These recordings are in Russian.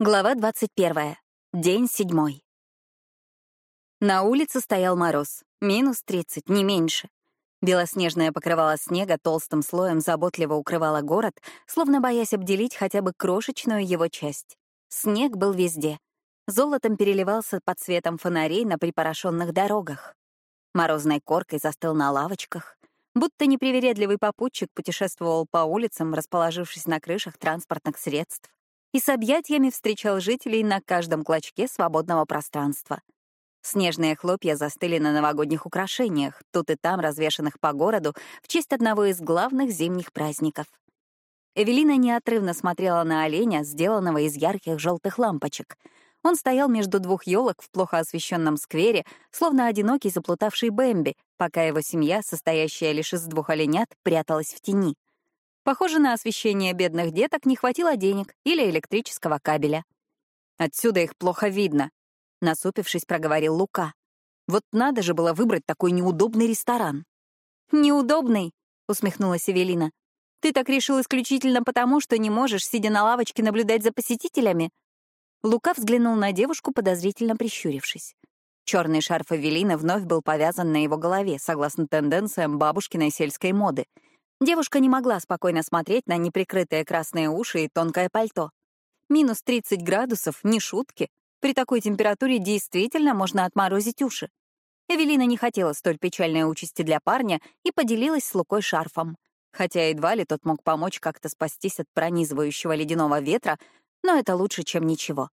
Глава 21. День седьмой. На улице стоял мороз. Минус 30, не меньше. Белоснежное покрывало снега толстым слоем заботливо укрывало город, словно боясь обделить хотя бы крошечную его часть. Снег был везде. Золотом переливался под светом фонарей на припорошенных дорогах. Морозной коркой застыл на лавочках. Будто непривередливый попутчик путешествовал по улицам, расположившись на крышах транспортных средств и с объятиями встречал жителей на каждом клочке свободного пространства. Снежные хлопья застыли на новогодних украшениях, тут и там развешанных по городу в честь одного из главных зимних праздников. Эвелина неотрывно смотрела на оленя, сделанного из ярких желтых лампочек. Он стоял между двух елок в плохо освещенном сквере, словно одинокий заплутавший Бэмби, пока его семья, состоящая лишь из двух оленят, пряталась в тени. Похоже, на освещение бедных деток не хватило денег или электрического кабеля. Отсюда их плохо видно, насупившись, проговорил Лука. Вот надо же было выбрать такой неудобный ресторан. Неудобный, усмехнулась Эвелина. Ты так решил исключительно потому, что не можешь, сидя на лавочке, наблюдать за посетителями? Лука взглянул на девушку, подозрительно прищурившись. Черный шарф Эвелины вновь был повязан на его голове, согласно тенденциям бабушкиной сельской моды — Девушка не могла спокойно смотреть на неприкрытые красные уши и тонкое пальто. Минус 30 градусов — не шутки. При такой температуре действительно можно отморозить уши. Эвелина не хотела столь печальной участи для парня и поделилась с Лукой шарфом. Хотя едва ли тот мог помочь как-то спастись от пронизывающего ледяного ветра, но это лучше, чем ничего.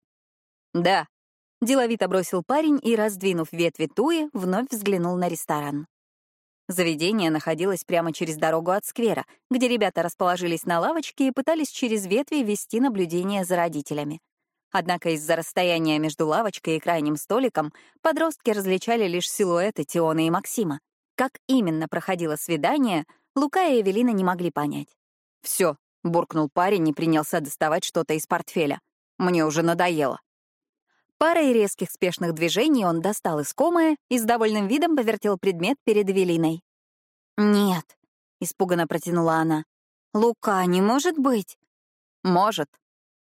«Да», — деловито бросил парень и, раздвинув ветви туи, вновь взглянул на ресторан. Заведение находилось прямо через дорогу от сквера, где ребята расположились на лавочке и пытались через ветви вести наблюдение за родителями. Однако из-за расстояния между лавочкой и крайним столиком подростки различали лишь силуэты Тиона и Максима. Как именно проходило свидание, Лука и Эвелина не могли понять. Все, буркнул парень и принялся доставать что-то из портфеля. «Мне уже надоело». Парой резких спешных движений он достал искомое и с довольным видом повертел предмет перед Эвелиной. «Нет», — испуганно протянула она. «Лука, не может быть?» «Может».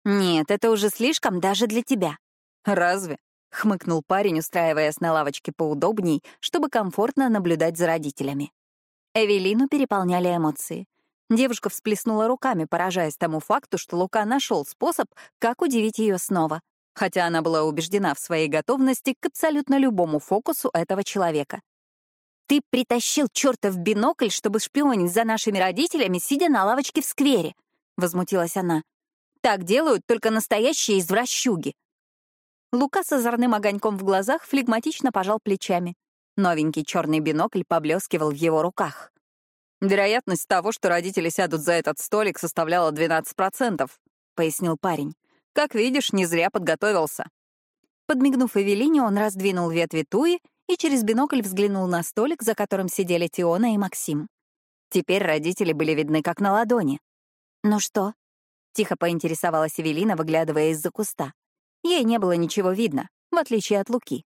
«Нет, это уже слишком даже для тебя». «Разве?» — хмыкнул парень, устраиваясь на лавочке поудобней, чтобы комфортно наблюдать за родителями. Эвелину переполняли эмоции. Девушка всплеснула руками, поражаясь тому факту, что Лука нашел способ, как удивить ее снова хотя она была убеждена в своей готовности к абсолютно любому фокусу этого человека. «Ты притащил чертов бинокль, чтобы шпионить за нашими родителями, сидя на лавочке в сквере», — возмутилась она. «Так делают только настоящие извращуги». Лука с озорным огоньком в глазах флегматично пожал плечами. Новенький черный бинокль поблескивал в его руках. «Вероятность того, что родители сядут за этот столик, составляла 12%, — пояснил парень. Как видишь, не зря подготовился. Подмигнув Эвелине, он раздвинул ветви туи и через бинокль взглянул на столик, за которым сидели Тиона и Максим. Теперь родители были видны как на ладони. «Ну что?» — тихо поинтересовалась Эвелина, выглядывая из-за куста. Ей не было ничего видно, в отличие от Луки.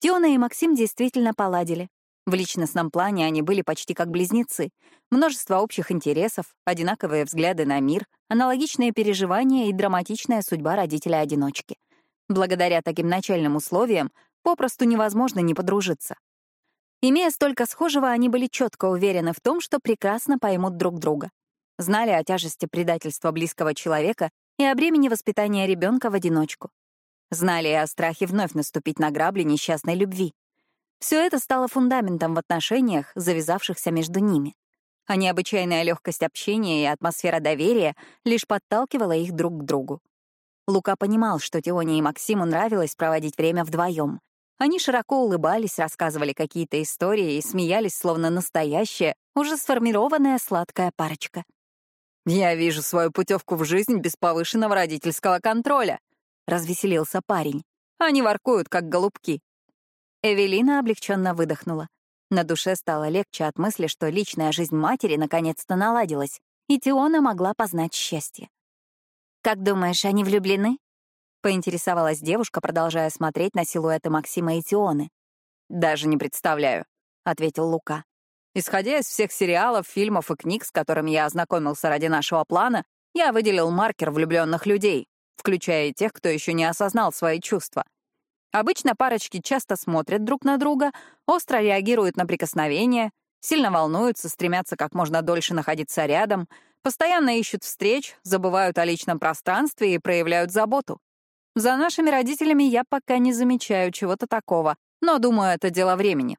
Тиона и Максим действительно поладили. В личностном плане они были почти как близнецы. Множество общих интересов, одинаковые взгляды на мир, аналогичные переживания и драматичная судьба родителя-одиночки. Благодаря таким начальным условиям попросту невозможно не подружиться. Имея столько схожего, они были четко уверены в том, что прекрасно поймут друг друга. Знали о тяжести предательства близкого человека и о бремени воспитания ребенка в одиночку. Знали и о страхе вновь наступить на грабли несчастной любви. Все это стало фундаментом в отношениях, завязавшихся между ними. А необычайная легкость общения и атмосфера доверия лишь подталкивала их друг к другу. Лука понимал, что Тионе и Максиму нравилось проводить время вдвоем. Они широко улыбались, рассказывали какие-то истории и смеялись, словно настоящая, уже сформированная сладкая парочка. «Я вижу свою путевку в жизнь без повышенного родительского контроля», — развеселился парень. «Они воркуют, как голубки. Эвелина облегченно выдохнула. На душе стало легче от мысли, что личная жизнь матери наконец-то наладилась, и Тиона могла познать счастье. «Как думаешь, они влюблены?» — поинтересовалась девушка, продолжая смотреть на силуэты Максима и Тионы. «Даже не представляю», — ответил Лука. «Исходя из всех сериалов, фильмов и книг, с которыми я ознакомился ради нашего плана, я выделил маркер влюбленных людей. включая и тех, кто еще не осознал свои чувства. Обычно парочки часто смотрят друг на друга, остро реагируют на прикосновения, сильно волнуются, стремятся как можно дольше находиться рядом, постоянно ищут встреч, забывают о личном пространстве и проявляют заботу. За нашими родителями я пока не замечаю чего-то такого, но думаю, это дело времени.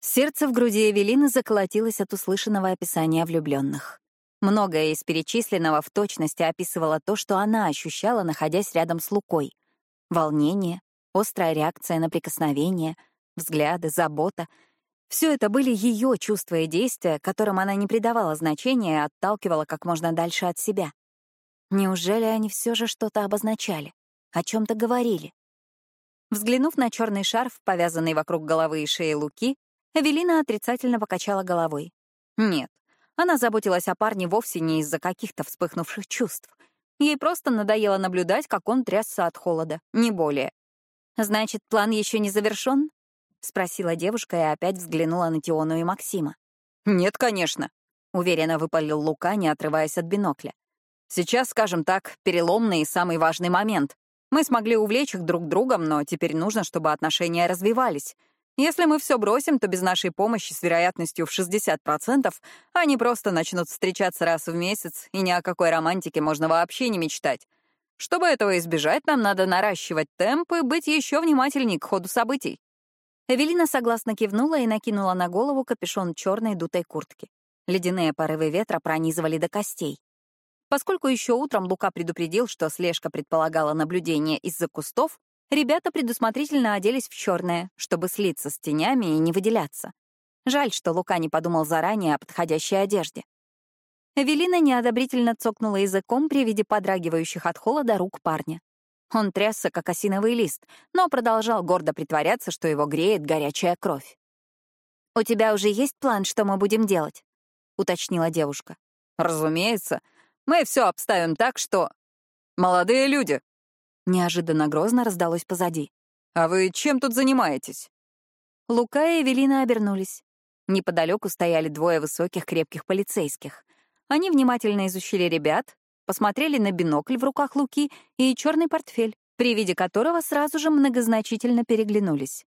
Сердце в груди Эвелины заколотилось от услышанного описания влюбленных. Многое из перечисленного в точности описывало то, что она ощущала, находясь рядом с Лукой. Волнение, острая реакция на прикосновение, взгляды, забота — все это были ее чувства и действия, которым она не придавала значения и отталкивала как можно дальше от себя. Неужели они все же что-то обозначали, о чем-то говорили? Взглянув на черный шарф, повязанный вокруг головы и шеи Луки, Эвелина отрицательно покачала головой. Нет, она заботилась о парне вовсе не из-за каких-то вспыхнувших чувств. Ей просто надоело наблюдать, как он трясся от холода, не более. «Значит, план еще не завершен?» — спросила девушка и опять взглянула на Тиону и Максима. «Нет, конечно», — уверенно выпалил Лука, не отрываясь от бинокля. «Сейчас, скажем так, переломный и самый важный момент. Мы смогли увлечь их друг другом, но теперь нужно, чтобы отношения развивались. Если мы все бросим, то без нашей помощи с вероятностью в 60% они просто начнут встречаться раз в месяц, и ни о какой романтике можно вообще не мечтать. Чтобы этого избежать, нам надо наращивать темп и быть еще внимательней к ходу событий. Эвелина согласно кивнула и накинула на голову капюшон черной дутой куртки. Ледяные порывы ветра пронизывали до костей. Поскольку еще утром Лука предупредил, что слежка предполагала наблюдение из-за кустов, Ребята предусмотрительно оделись в черное, чтобы слиться с тенями и не выделяться. Жаль, что Лука не подумал заранее о подходящей одежде. Эвелина неодобрительно цокнула языком при виде подрагивающих от холода рук парня. Он трясся, как осиновый лист, но продолжал гордо притворяться, что его греет горячая кровь. «У тебя уже есть план, что мы будем делать?» — уточнила девушка. «Разумеется. Мы все обставим так, что...» «Молодые люди, Неожиданно грозно раздалось позади. «А вы чем тут занимаетесь?» Лука и Эвелина обернулись. Неподалеку стояли двое высоких крепких полицейских. Они внимательно изучили ребят, посмотрели на бинокль в руках Луки и черный портфель, при виде которого сразу же многозначительно переглянулись.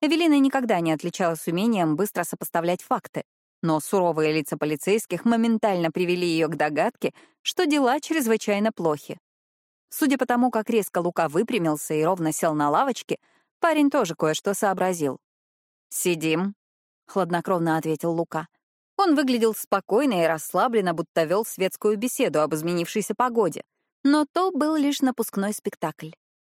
Эвелина никогда не отличалась умением быстро сопоставлять факты, но суровые лица полицейских моментально привели ее к догадке, что дела чрезвычайно плохи. Судя по тому, как резко Лука выпрямился и ровно сел на лавочке, парень тоже кое-что сообразил. «Сидим», — хладнокровно ответил Лука. Он выглядел спокойно и расслабленно, будто вел светскую беседу об изменившейся погоде. Но то был лишь напускной спектакль.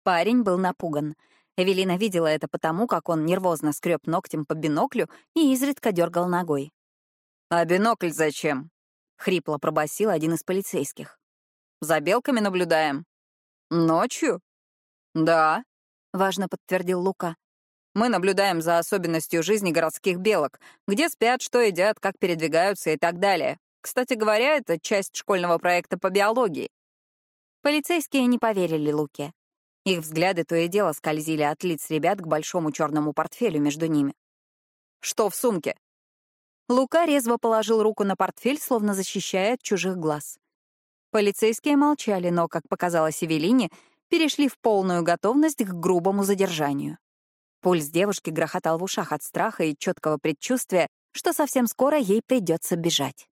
Парень был напуган. Эвелина видела это потому, как он нервозно скреб ногтем по биноклю и изредка дергал ногой. «А бинокль зачем?» — хрипло пробасил один из полицейских. «За белками наблюдаем». «Ночью?» «Да», — важно подтвердил Лука. «Мы наблюдаем за особенностью жизни городских белок, где спят, что едят, как передвигаются и так далее. Кстати говоря, это часть школьного проекта по биологии». Полицейские не поверили Луке. Их взгляды то и дело скользили от лиц ребят к большому черному портфелю между ними. «Что в сумке?» Лука резво положил руку на портфель, словно защищая от чужих глаз. Полицейские молчали, но, как показалось Эвелине, перешли в полную готовность к грубому задержанию. Пульс девушки грохотал в ушах от страха и четкого предчувствия, что совсем скоро ей придется бежать.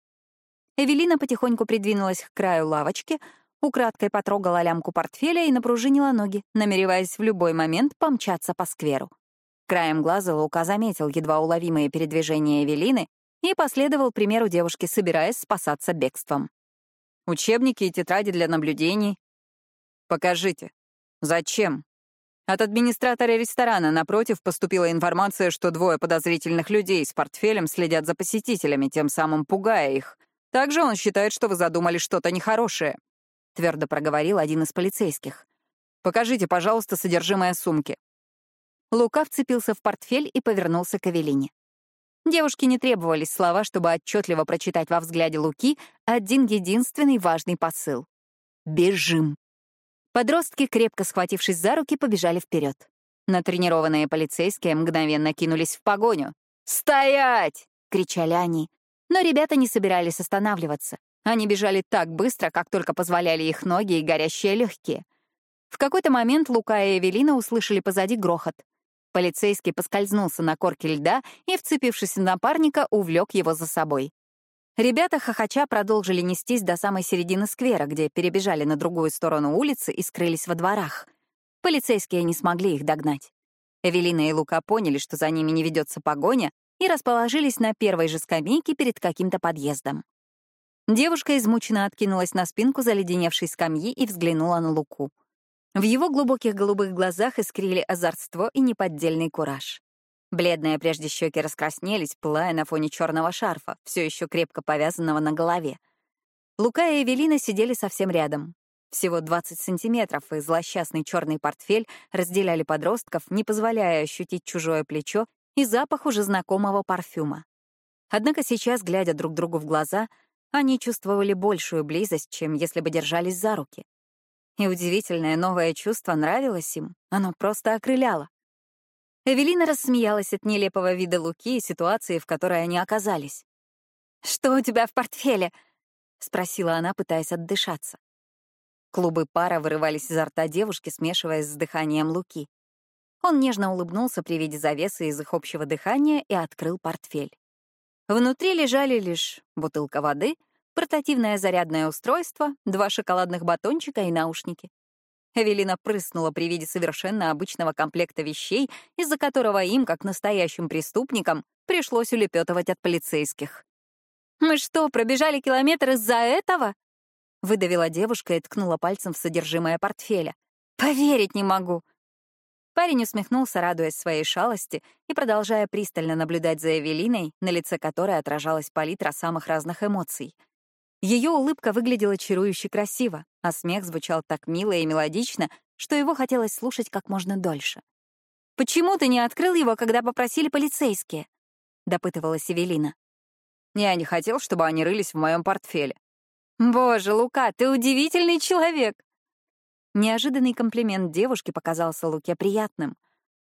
Эвелина потихоньку придвинулась к краю лавочки, украдкой потрогала лямку портфеля и напружинила ноги, намереваясь в любой момент помчаться по скверу. Краем глаза Лука заметил едва уловимые передвижения Эвелины и последовал примеру девушки, собираясь спасаться бегством. Учебники и тетради для наблюдений. Покажите. Зачем? От администратора ресторана напротив поступила информация, что двое подозрительных людей с портфелем следят за посетителями, тем самым пугая их. Также он считает, что вы задумали что-то нехорошее. Твердо проговорил один из полицейских. Покажите, пожалуйста, содержимое сумки. Лука вцепился в портфель и повернулся к Эвелине. Девушке не требовались слова, чтобы отчетливо прочитать во взгляде Луки один единственный важный посыл. «Бежим!» Подростки, крепко схватившись за руки, побежали вперед. Натренированные полицейские мгновенно кинулись в погоню. «Стоять!» — кричали они. Но ребята не собирались останавливаться. Они бежали так быстро, как только позволяли их ноги и горящие легкие. В какой-то момент Лука и Эвелина услышали позади грохот. Полицейский поскользнулся на корке льда и, вцепившись в напарника, увлек его за собой. Ребята хохоча продолжили нестись до самой середины сквера, где перебежали на другую сторону улицы и скрылись во дворах. Полицейские не смогли их догнать. Эвелина и Лука поняли, что за ними не ведется погоня, и расположились на первой же скамейке перед каким-то подъездом. Девушка измученно откинулась на спинку заледеневшей скамьи и взглянула на Луку. В его глубоких голубых глазах искрили озорство и неподдельный кураж. Бледные прежде щеки раскраснелись, пылая на фоне черного шарфа, все еще крепко повязанного на голове. Лука и Эвелина сидели совсем рядом. Всего 20 сантиметров, и злосчастный черный портфель разделяли подростков, не позволяя ощутить чужое плечо и запах уже знакомого парфюма. Однако сейчас, глядя друг другу в глаза, они чувствовали большую близость, чем если бы держались за руки. И удивительное новое чувство нравилось им, оно просто окрыляло. Эвелина рассмеялась от нелепого вида Луки и ситуации, в которой они оказались. «Что у тебя в портфеле?» — спросила она, пытаясь отдышаться. Клубы пара вырывались изо рта девушки, смешиваясь с дыханием Луки. Он нежно улыбнулся при виде завесы из их общего дыхания и открыл портфель. Внутри лежали лишь бутылка воды, портативное зарядное устройство, два шоколадных батончика и наушники. Эвелина прыснула при виде совершенно обычного комплекта вещей, из-за которого им, как настоящим преступникам, пришлось улепетывать от полицейских. «Мы что, пробежали километр из-за этого?» — выдавила девушка и ткнула пальцем в содержимое портфеля. «Поверить не могу!» Парень усмехнулся, радуясь своей шалости и продолжая пристально наблюдать за Эвелиной, на лице которой отражалась палитра самых разных эмоций — ее улыбка выглядела чарующе красиво, а смех звучал так мило и мелодично, что его хотелось слушать как можно дольше. «Почему ты не открыл его, когда попросили полицейские?» — допытывалась Эвелина. «Я не хотел, чтобы они рылись в моем портфеле». «Боже, Лука, ты удивительный человек!» Неожиданный комплимент девушки показался Луке приятным.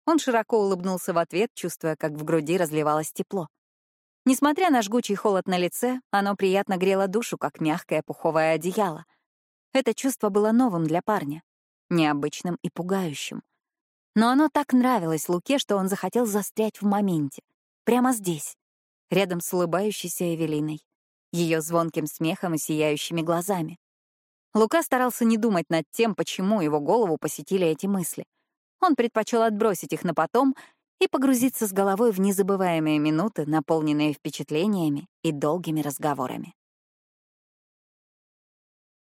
Он широко улыбнулся в ответ, чувствуя, как в груди разливалось тепло. Несмотря на жгучий холод на лице, оно приятно грело душу, как мягкое пуховое одеяло. Это чувство было новым для парня, необычным и пугающим. Но оно так нравилось Луке, что он захотел застрять в моменте, прямо здесь, рядом с улыбающейся Эвелиной, ее звонким смехом и сияющими глазами. Лука старался не думать над тем, почему его голову посетили эти мысли. Он предпочел отбросить их на потом и погрузиться с головой в незабываемые минуты, наполненные впечатлениями и долгими разговорами.